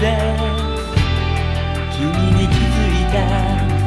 で君に気づいた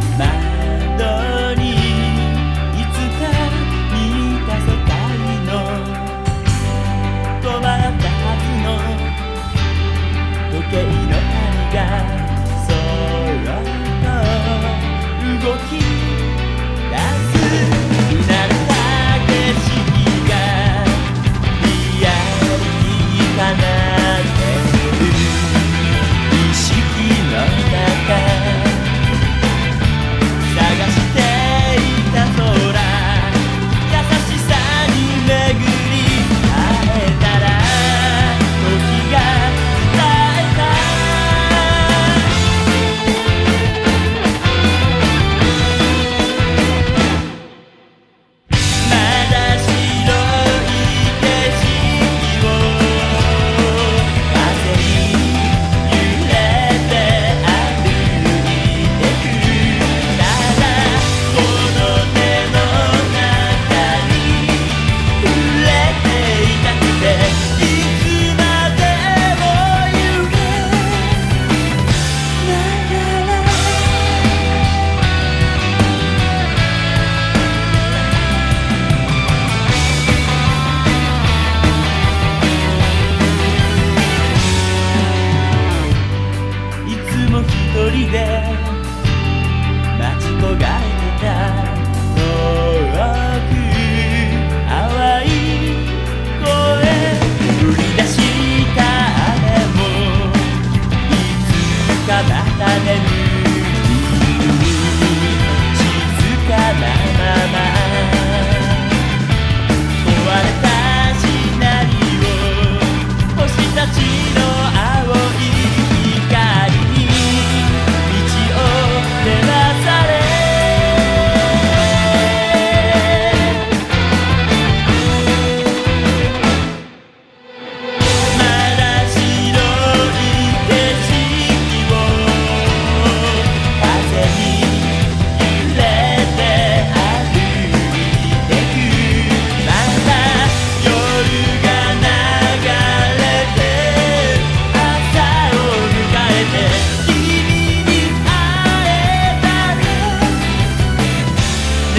there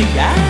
Yeah.